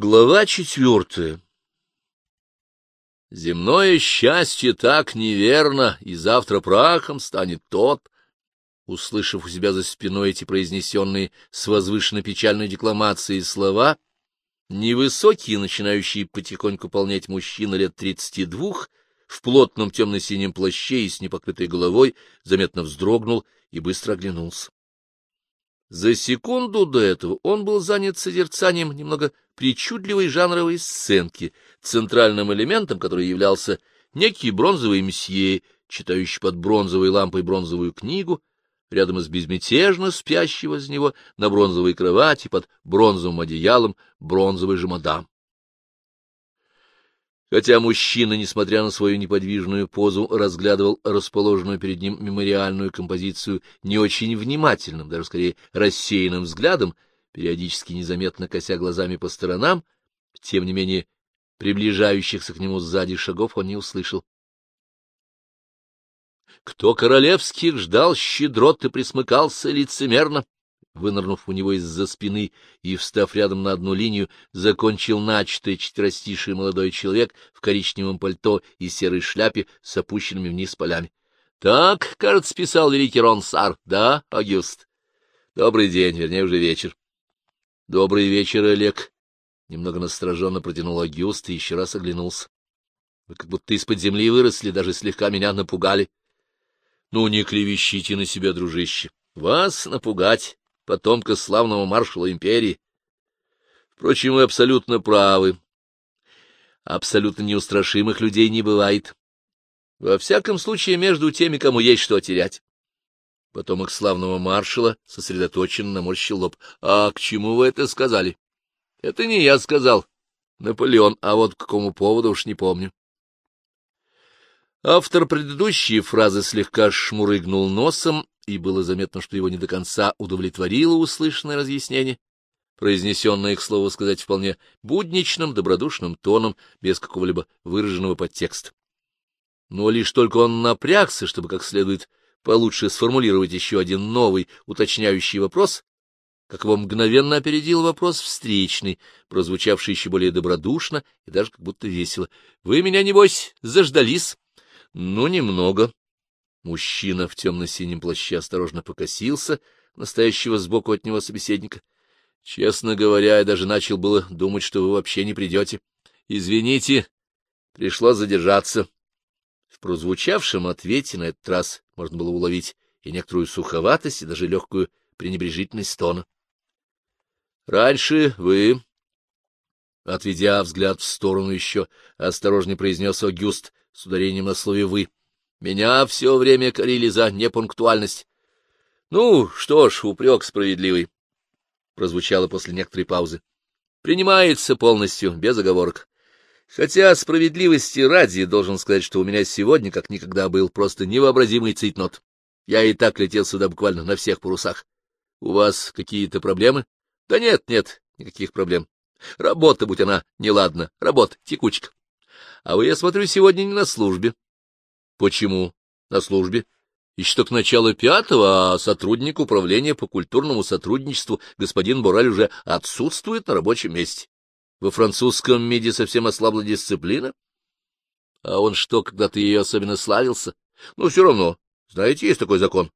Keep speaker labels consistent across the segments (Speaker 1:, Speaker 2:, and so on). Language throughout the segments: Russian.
Speaker 1: Глава четвертая Земное счастье так неверно, и завтра прахом станет тот, услышав у себя за спиной эти произнесенные с возвышенно печальной декламацией слова, невысокий, начинающий потихоньку полнять мужчина лет тридцати двух, в плотном темно-синем плаще и с непокрытой головой, заметно вздрогнул и быстро оглянулся. За секунду до этого он был занят созерцанием немного причудливой жанровой сценки, центральным элементом которой являлся некий бронзовый месье, читающий под бронзовой лампой бронзовую книгу, рядом с безмятежно спящего из него на бронзовой кровати под бронзовым одеялом бронзовый же мадам. Хотя мужчина, несмотря на свою неподвижную позу, разглядывал расположенную перед ним мемориальную композицию не очень внимательным, даже скорее рассеянным взглядом, периодически незаметно кося глазами по сторонам, тем не менее приближающихся к нему сзади шагов он не услышал. Кто королевских ждал щедрот и присмыкался лицемерно, вынырнув у него из-за спины и, встав рядом на одну линию, закончил начатое четверостишее молодой человек в коричневом пальто и серой шляпе с опущенными вниз полями. — Так, кажется, писал великий Ронсар, да, Агюст? Добрый день, вернее, уже вечер. — Добрый вечер, Олег. Немного настороженно протянул Агюст и еще раз оглянулся. — Вы как будто из-под земли выросли, даже слегка меня напугали. — Ну, не клевещите на себя, дружище. Вас напугать потомка славного маршала империи. Впрочем, вы абсолютно правы. Абсолютно неустрашимых людей не бывает. Во всяком случае, между теми, кому есть что терять. Потомок славного маршала сосредоточенно наморщил лоб. — А к чему вы это сказали? — Это не я сказал. Наполеон, а вот к какому поводу уж не помню. Автор предыдущей фразы слегка шмурыгнул носом и было заметно, что его не до конца удовлетворило услышанное разъяснение, произнесенное, к слову сказать, вполне будничным, добродушным тоном, без какого-либо выраженного подтекста. Но лишь только он напрягся, чтобы как следует получше сформулировать еще один новый уточняющий вопрос, как его мгновенно опередил вопрос встречный, прозвучавший еще более добродушно и даже как будто весело. — Вы меня, небось, заждались? — Ну, немного, Мужчина в темно-синем плаще осторожно покосился, настоящего сбоку от него собеседника. Честно говоря, я даже начал было думать, что вы вообще не придете. Извините, пришлось задержаться. В прозвучавшем ответе на этот раз можно было уловить и некоторую суховатость, и даже легкую пренебрежительность тона. — Раньше вы, отведя взгляд в сторону еще, осторожнее произнес Огюст с ударением на слове «вы», меня все время корили за непунктуальность. — Ну, что ж, упрек справедливый, — прозвучало после некоторой паузы. — Принимается полностью, без оговорок. Хотя справедливости ради должен сказать, что у меня сегодня, как никогда, был просто невообразимый цейтнот. Я и так летел сюда буквально на всех парусах. У вас какие-то проблемы? Да нет, нет, никаких проблем. Работа, будь она неладна, работа, текучка. А вы, я смотрю, сегодня не на службе. Почему? На службе. Еще только начало пятого, а сотрудник управления по культурному сотрудничеству господин Бораль уже отсутствует на рабочем месте. Во французском МИДе совсем ослабла дисциплина. А он что, когда-то ее особенно славился? Ну, все равно. Знаете, есть такой закон.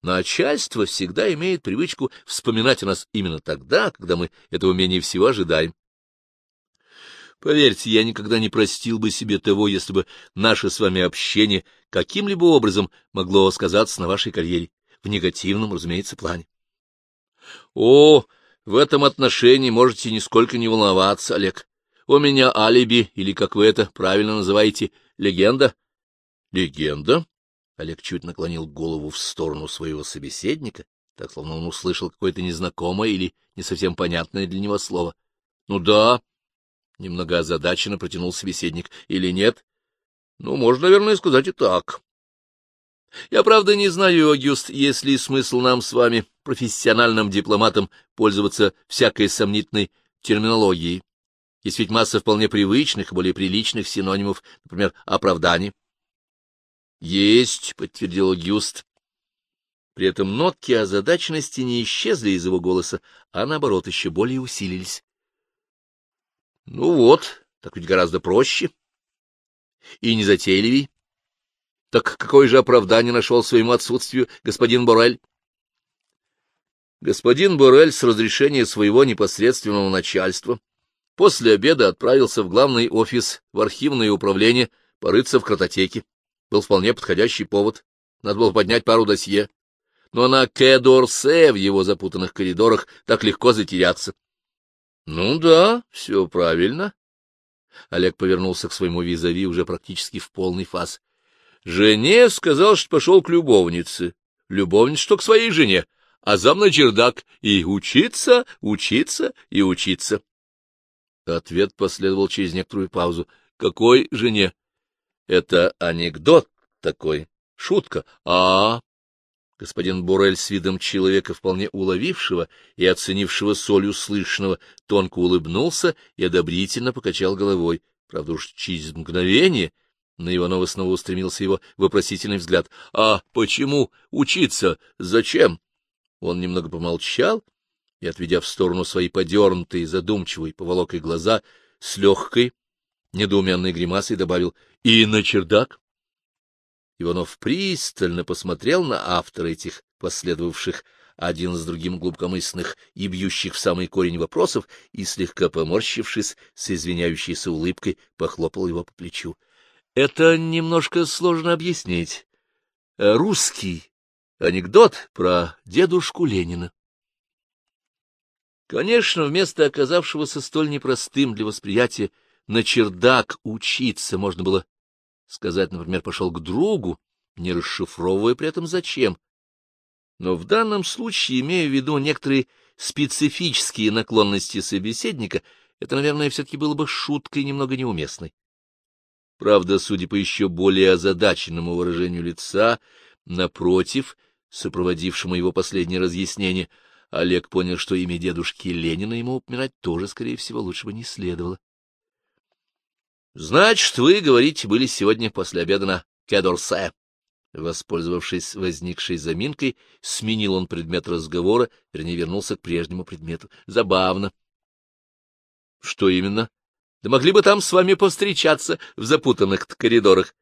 Speaker 1: Начальство всегда имеет привычку вспоминать о нас именно тогда, когда мы этого менее всего ожидаем. Поверьте, я никогда не простил бы себе того, если бы наше с вами общение каким-либо образом могло сказаться на вашей карьере, в негативном, разумеется, плане. О, в этом отношении можете нисколько не волноваться, Олег. У меня алиби, или, как вы это правильно называете, легенда. Легенда? Олег чуть наклонил голову в сторону своего собеседника, так словно он услышал какое-то незнакомое или не совсем понятное для него слово. — Ну да, Немного озадаченно протянул собеседник. Или нет? Ну, можно, наверное, сказать и так. Я, правда, не знаю, Агюст, есть ли смысл нам с вами, профессиональным дипломатам, пользоваться всякой сомнительной терминологией. Есть ведь масса вполне привычных более приличных синонимов, например, оправданий. — Есть, — подтвердил Агюст. При этом нотки озадаченности не исчезли из его голоса, а, наоборот, еще более усилились. Ну вот, так ведь гораздо проще. И незатейливей. Так какое же оправдание нашел своему отсутствию господин Борель? Господин Борель с разрешения своего непосредственного начальства после обеда отправился в главный офис, в архивное управление, порыться в картотеке. Был вполне подходящий повод. Надо было поднять пару досье. Но на Кедорсе в его запутанных коридорах так легко затеряться. — Ну да, все правильно. Олег повернулся к своему визави уже практически в полный фас. Жене сказал, что пошел к любовнице. Любовница, что к своей жене, а зам на чердак. И учиться, учиться и учиться. Ответ последовал через некоторую паузу. — Какой жене? — Это анекдот такой, шутка. -а. Господин Бурель с видом человека, вполне уловившего и оценившего соль услышанного, тонко улыбнулся и одобрительно покачал головой. Правда уж через мгновение на Иванова снова устремился его вопросительный взгляд. — А почему учиться? Зачем? Он немного помолчал и, отведя в сторону свои подернутые, задумчивые поволокой глаза, с легкой, недоуменной гримасой добавил — и на чердак. Иванов пристально посмотрел на автора этих последовавших один с другим глубокомысленных и бьющих в самый корень вопросов и, слегка поморщившись, с извиняющейся улыбкой, похлопал его по плечу. — Это немножко сложно объяснить. Русский анекдот про дедушку Ленина. Конечно, вместо оказавшегося столь непростым для восприятия на чердак учиться можно было сказать, например, пошел к другу, не расшифровывая при этом зачем. Но в данном случае, имея в виду некоторые специфические наклонности собеседника, это, наверное, все-таки было бы шуткой немного неуместной. Правда, судя по еще более озадаченному выражению лица, напротив, сопроводившему его последнее разъяснение, Олег понял, что имя дедушки Ленина ему упоминать тоже, скорее всего, лучше бы не следовало. — Значит, вы, говорите, были сегодня после обеда на Кедорсе. Воспользовавшись возникшей заминкой, сменил он предмет разговора, вернее, вернулся к прежнему предмету. Забавно. — Что именно? Да могли бы там с вами повстречаться в запутанных коридорах.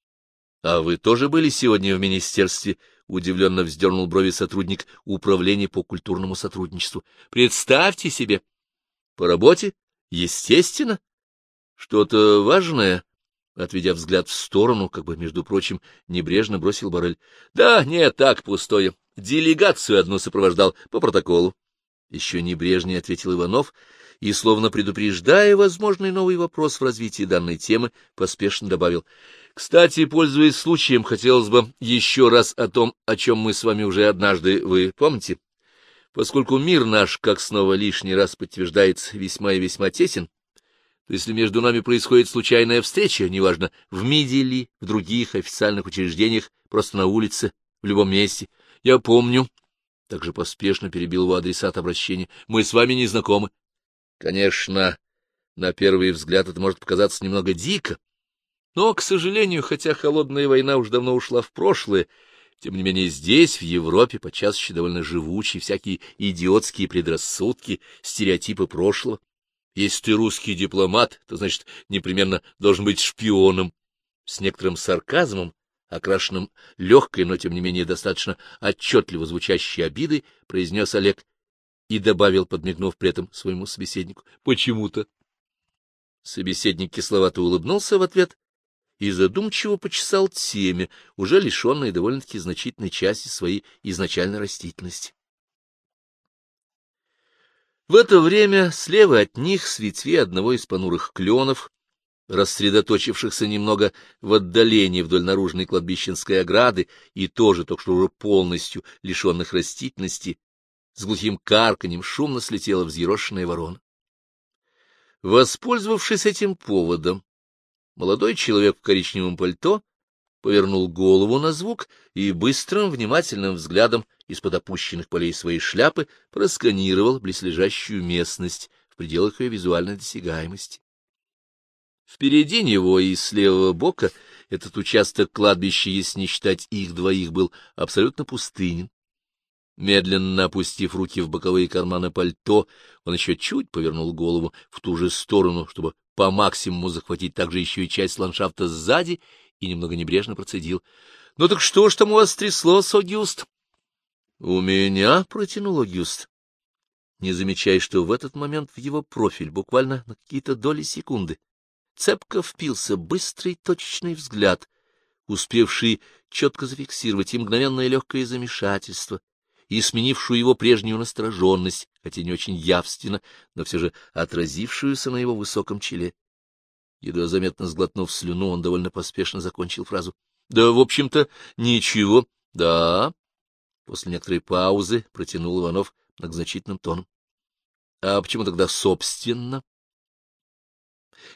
Speaker 1: — А вы тоже были сегодня в министерстве? — удивленно вздернул брови сотрудник управления по культурному сотрудничеству. — Представьте себе. — По работе? Естественно. — Что-то важное? — отведя взгляд в сторону, как бы, между прочим, небрежно бросил Барель. — Да, нет, так, пустое. Делегацию одну сопровождал по протоколу. Еще небрежнее ответил Иванов и, словно предупреждая возможный новый вопрос в развитии данной темы, поспешно добавил. — Кстати, пользуясь случаем, хотелось бы еще раз о том, о чем мы с вами уже однажды, вы помните? Поскольку мир наш, как снова лишний раз подтверждается, весьма и весьма тесен, то если между нами происходит случайная встреча, неважно, в МИДе или в других официальных учреждениях, просто на улице, в любом месте, я помню, также поспешно перебил его адресат обращения, мы с вами не знакомы. Конечно, на первый взгляд это может показаться немного дико, но, к сожалению, хотя холодная война уж давно ушла в прошлое, тем не менее здесь, в Европе, подчас еще довольно живучие всякие идиотские предрассудки, стереотипы прошлого. Если ты русский дипломат, то, значит, непременно должен быть шпионом. С некоторым сарказмом, окрашенным легкой, но, тем не менее, достаточно отчетливо звучащей обидой, произнес Олег и добавил, подмигнув при этом своему собеседнику, «почему-то». Собеседник кисловато улыбнулся в ответ и задумчиво почесал теме, уже лишенной довольно-таки значительной части своей изначальной растительности. В это время слева от них с ветви одного из понурых кленов, рассредоточившихся немного в отдалении вдоль наружной кладбищенской ограды и тоже только что уже полностью лишенных растительности, с глухим карканьем шумно слетела взъерошенная ворона. Воспользовавшись этим поводом, молодой человек в коричневом пальто повернул голову на звук и быстрым, внимательным взглядом из-под опущенных полей своей шляпы просканировал близлежащую местность в пределах ее визуальной досягаемости. Впереди него и с левого бока этот участок кладбища, если не считать их двоих, был абсолютно пустынен. Медленно опустив руки в боковые карманы пальто, он еще чуть повернул голову в ту же сторону, чтобы по максимуму захватить также еще и часть ландшафта сзади, и немного небрежно процедил. — Ну так что ж там у вас тряслось, Огюст? — У меня, — протянул Огюст, не замечая, что в этот момент в его профиль буквально на какие-то доли секунды цепко впился быстрый точечный взгляд, успевший четко зафиксировать и мгновенное легкое замешательство, и сменившую его прежнюю настороженность, хотя не очень явственно, но все же отразившуюся на его высоком челе. Едва заметно сглотнув слюну, он довольно поспешно закончил фразу. — Да, в общем-то, ничего. — Да. После некоторой паузы протянул Иванов многозначительным тоном. — А почему тогда собственно?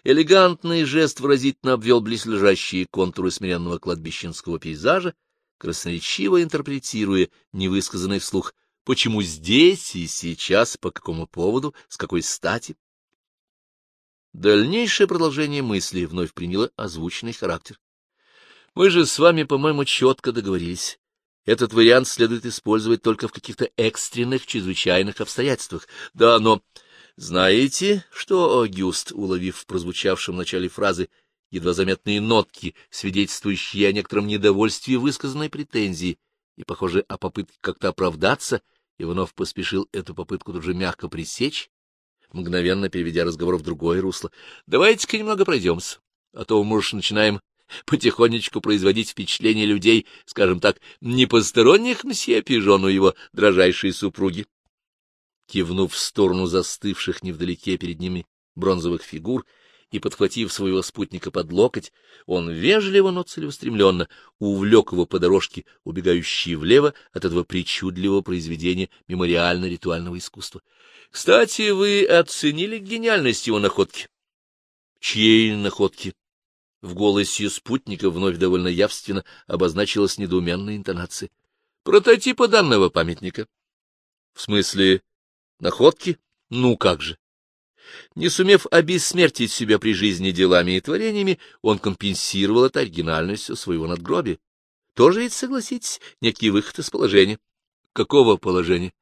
Speaker 1: Элегантный жест выразительно обвел близлежащие контуры смиренного кладбищенского пейзажа, красноречиво интерпретируя невысказанный вслух, почему здесь и сейчас, по какому поводу, с какой стати. Дальнейшее продолжение мысли вновь приняло озвученный характер. Мы же с вами, по-моему, четко договорились. Этот вариант следует использовать только в каких-то экстренных, чрезвычайных обстоятельствах. Да, но знаете, что Огюст, уловив в прозвучавшем начале фразы едва заметные нотки, свидетельствующие о некотором недовольстве высказанной претензии, и, похоже, о попытке как-то оправдаться, Иванов поспешил эту попытку тут же мягко пресечь, мгновенно переведя разговор в другое русло. — Давайте-ка немного пройдемся, а то мы уж начинаем потихонечку производить впечатление людей, скажем так, не посторонних мсье Пижону его дрожайшей супруги. Кивнув в сторону застывших невдалеке перед ними бронзовых фигур, и, подхватив своего спутника под локоть, он вежливо, но целеустремленно увлек его по дорожке, убегающей влево от этого причудливого произведения мемориально-ритуального искусства. — Кстати, вы оценили гениальность его находки? — Чьей находки? В голосе спутника вновь довольно явственно обозначилась недоуменная интонация. — Прототипа данного памятника. — В смысле, находки? Ну как же. Не сумев обессмертить себя при жизни делами и творениями, он компенсировал это оригинальностью своего надгробия. Тоже ведь, согласитесь, некий выход из положения. Какого положения?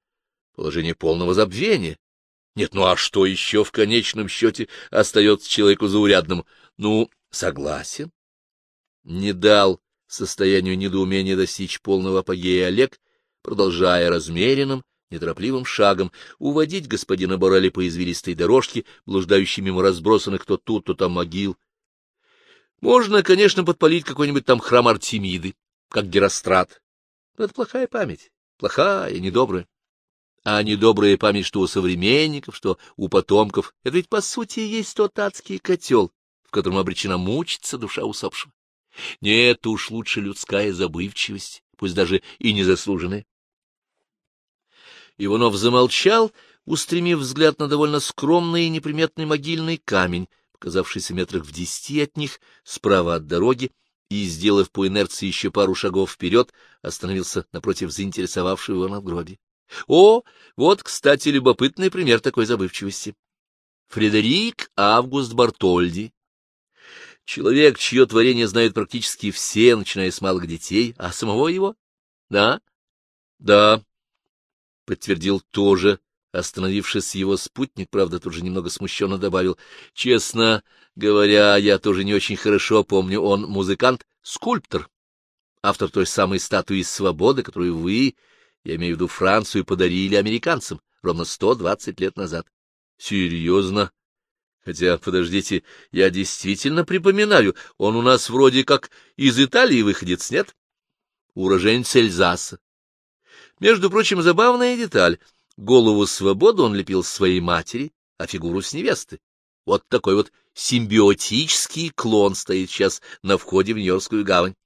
Speaker 1: Положение полного забвения. Нет, ну а что еще в конечном счете остается человеку заурядному? Ну, согласен. Не дал состоянию недоумения достичь полного апогея Олег, продолжая размеренным, неторопливым шагом уводить господина Борели по извилистой дорожке, блуждающей мимо разбросанных то тут, то там могил. Можно, конечно, подпалить какой-нибудь там храм Артемиды, как Герострат. Но это плохая память, плохая, недобрая. А недобрая память что у современников, что у потомков, это ведь, по сути, есть тот адский котел, в котором обречена мучиться душа усопшего. Нет уж лучше людская забывчивость, пусть даже и незаслуженная. Иванов замолчал, устремив взгляд на довольно скромный и неприметный могильный камень, показавшийся метрах в десяти от них, справа от дороги, и, сделав по инерции еще пару шагов вперед, остановился напротив заинтересовавшего его надгробия. О, вот, кстати, любопытный пример такой забывчивости. Фредерик Август Бартольди. Человек, чье творение знают практически все, начиная с малых детей, а самого его? Да? Да, подтвердил тоже, остановившись его спутник, правда, тут же немного смущенно добавил. Честно говоря, я тоже не очень хорошо помню, он музыкант, скульптор, автор той самой статуи свободы, которую вы, я имею в виду Францию, подарили американцам ровно сто двадцать лет назад. Серьезно? Хотя, подождите, я действительно припоминаю, он у нас вроде как из Италии выходец, нет? Уроженец Эльзаса. Между прочим, забавная деталь. Голову свободы он лепил своей матери, а фигуру с невесты. Вот такой вот симбиотический клон стоит сейчас на входе в Нью-Йоркскую гавань.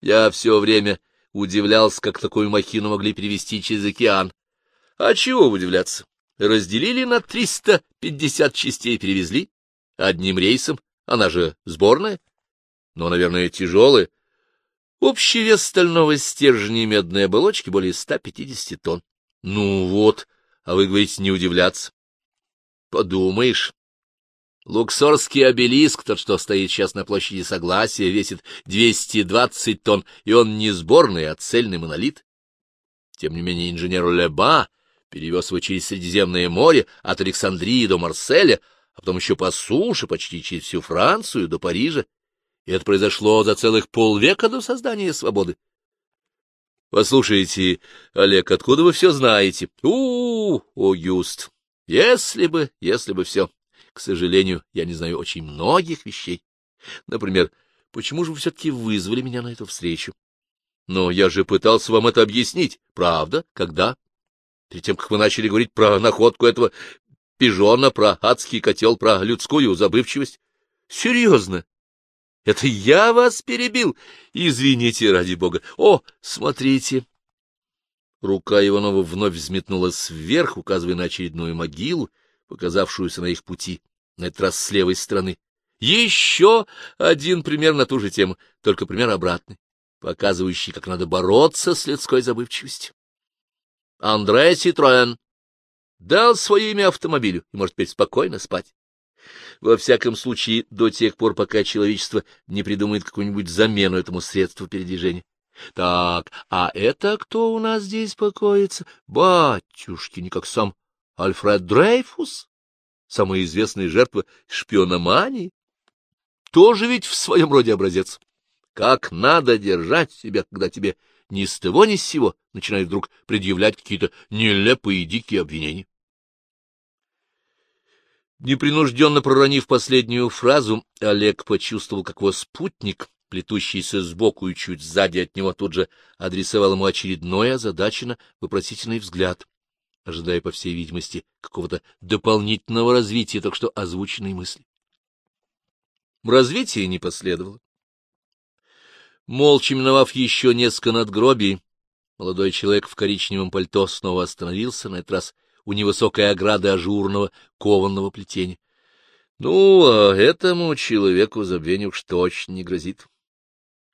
Speaker 1: Я все время удивлялся, как такую махину могли перевести через океан. А чего удивляться? Разделили на триста пятьдесят частей, перевезли. Одним рейсом, она же сборная. Но, наверное, тяжелая. Общий вес стального стержня и медной оболочки более 150 тонн. Ну вот, а вы говорите не удивляться. Подумаешь. Луксорский обелиск, тот, что стоит сейчас на площади Согласия, весит 220 тонн, и он не сборный, а цельный монолит. Тем не менее инженер Леба перевез его через Средиземное море от Александрии до Марселя, а потом еще по суше, почти через всю Францию, до Парижа. И это произошло за целых полвека до создания свободы. Послушайте, Олег, откуда вы все знаете? У, -у, -у Огюст, если бы, если бы все. К сожалению, я не знаю очень многих вещей. Например, почему же вы все-таки вызвали меня на эту встречу? Но я же пытался вам это объяснить. Правда? Когда? Перед тем, как вы начали говорить про находку этого пижона, про адский котел, про людскую забывчивость. Серьезно? Это я вас перебил? Извините, ради бога. О, смотрите! Рука Иванова вновь взметнулась вверх, указывая на очередную могилу, показавшуюся на их пути, на этот раз с левой стороны. Еще один пример на ту же тему, только пример обратный, показывающий, как надо бороться с людской забывчивостью. Андре Ситроен дал свое имя автомобилю и может теперь спокойно спать. Во всяком случае, до тех пор, пока человечество не придумает какую-нибудь замену этому средству передвижения. Так, а это кто у нас здесь покоится? Батюшки, не как сам Альфред Дрейфус, самая известная жертва шпиономании. Тоже ведь в своем роде образец. Как надо держать себя, когда тебе ни с того ни с сего начинают вдруг предъявлять какие-то нелепые и дикие обвинения. Непринужденно проронив последнюю фразу, Олег почувствовал, как его спутник, плетущийся сбоку и чуть сзади от него, тут же адресовал ему очередной озадаченно вопросительный взгляд, ожидая, по всей видимости, какого-то дополнительного развития только что озвученной мысли. Развития не последовало. Молча миновав еще несколько надгробий, молодой человек в коричневом пальто снова остановился, на этот раз у невысокой ограды ажурного кованного плетения. Ну, а этому человеку забвение уж точно не грозит.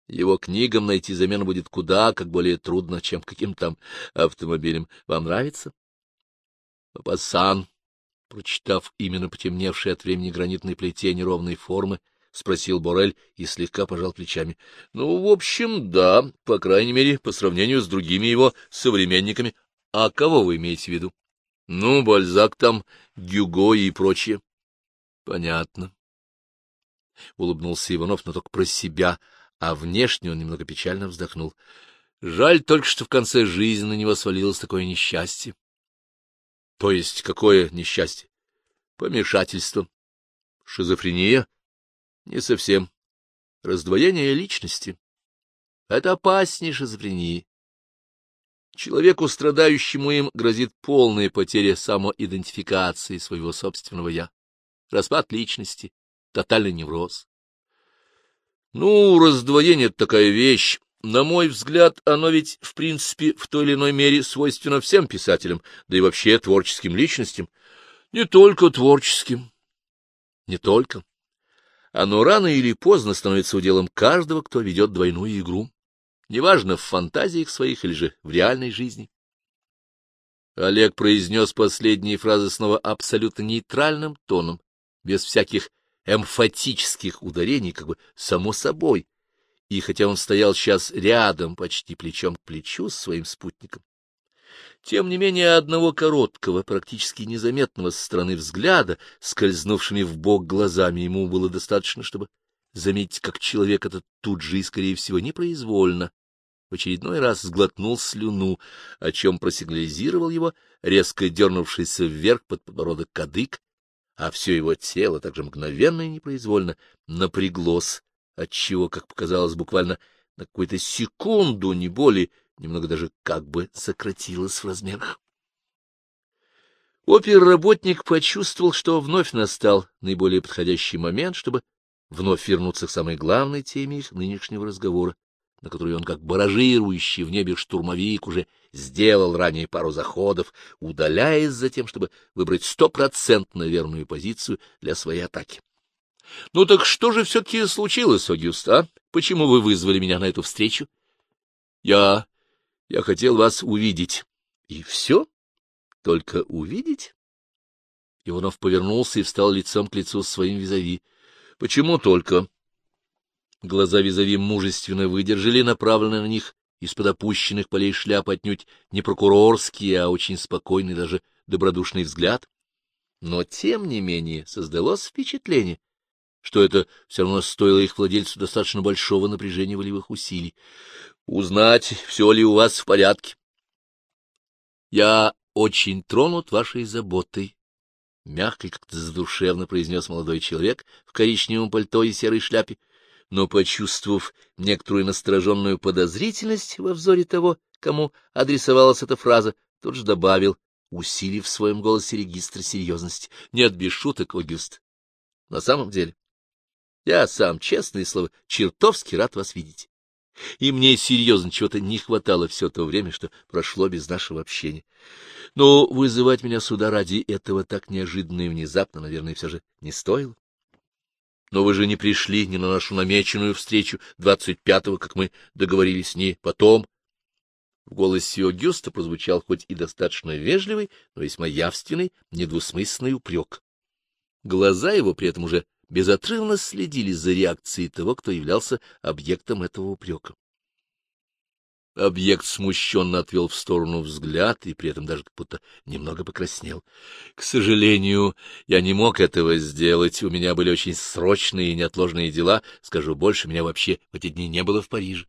Speaker 1: Его книгам найти замену будет куда как более трудно, чем каким там автомобилем. Вам нравится? Папасан, прочитав именно потемневшее от времени гранитной плетение ровной формы, — спросил Борель и слегка пожал плечами. — Ну, в общем, да, по крайней мере, по сравнению с другими его современниками. А кого вы имеете в виду? Ну, Бальзак там, Гюго и прочее. — Понятно. Улыбнулся Иванов, но только про себя, а внешне он немного печально вздохнул. Жаль только, что в конце жизни на него свалилось такое несчастье. — То есть какое несчастье? — Помешательство. — Шизофрения? — Не совсем. Раздвоение личности. Это опаснее шизофрении. Человеку, страдающему им, грозит полная потеря самоидентификации своего собственного «я», распад личности, тотальный невроз. Ну, раздвоение — это такая вещь. На мой взгляд, оно ведь, в принципе, в той или иной мере свойственно всем писателям, да и вообще творческим личностям. Не только творческим. Не только. Оно рано или поздно становится уделом каждого, кто ведет двойную игру неважно, в фантазиях своих или же в реальной жизни. Олег произнес последние фразы снова абсолютно нейтральным тоном, без всяких эмфатических ударений, как бы само собой. И хотя он стоял сейчас рядом, почти плечом к плечу с своим спутником, тем не менее одного короткого, практически незаметного со стороны взгляда, скользнувшими в бок глазами, ему было достаточно, чтобы заметить, как человек этот тут же и, скорее всего, непроизвольно в очередной раз сглотнул слюну, о чем просигнализировал его, резко дернувшийся вверх под подбородок кадык, а все его тело также мгновенно и непроизвольно напряглось, отчего, как показалось, буквально на какую-то секунду, не более, немного даже как бы сократилось в размерах. Оперработник почувствовал, что вновь настал наиболее подходящий момент, чтобы вновь вернуться к самой главной теме их нынешнего разговора на которую он, как баражирующий в небе штурмовик, уже сделал ранее пару заходов, удаляясь за тем, чтобы выбрать стопроцентно верную позицию для своей атаки. — Ну так что же все-таки случилось, Огюст, а? Почему вы вызвали меня на эту встречу? — Я... я хотел вас увидеть. — И все? Только увидеть? Иванов повернулся и встал лицом к лицу с своим визави. — Почему только? — Глаза визави мужественно выдержали направленный на них из-под опущенных полей шляп отнюдь не прокурорский, а очень спокойный, даже добродушный взгляд. Но, тем не менее, создалось впечатление, что это все равно стоило их владельцу достаточно большого напряжения волевых усилий. Узнать, все ли у вас в порядке. Я очень тронут вашей заботой, — мягко как-то задушевно произнес молодой человек в коричневом пальто и серой шляпе, но, почувствовав некоторую настороженную подозрительность во взоре того, кому адресовалась эта фраза, тут же добавил, усилив в своем голосе регистр серьезности. Нет, без шуток, Огюст. На самом деле, я сам, честное слово, чертовски рад вас видеть. И мне серьезно чего-то не хватало все то время, что прошло без нашего общения. Но вызывать меня сюда ради этого так неожиданно и внезапно, наверное, все же не стоило. Но вы же не пришли ни на нашу намеченную встречу двадцать пятого, как мы договорились ней потом. В голосе Огюста прозвучал хоть и достаточно вежливый, но весьма явственный, недвусмысленный упрек. Глаза его при этом уже безотрывно следили за реакцией того, кто являлся объектом этого упрека. Объект смущенно отвел в сторону взгляд и при этом даже как будто немного покраснел. — К сожалению, я не мог этого сделать. У меня были очень срочные и неотложные дела. Скажу больше, меня вообще в эти дни не было в Париже.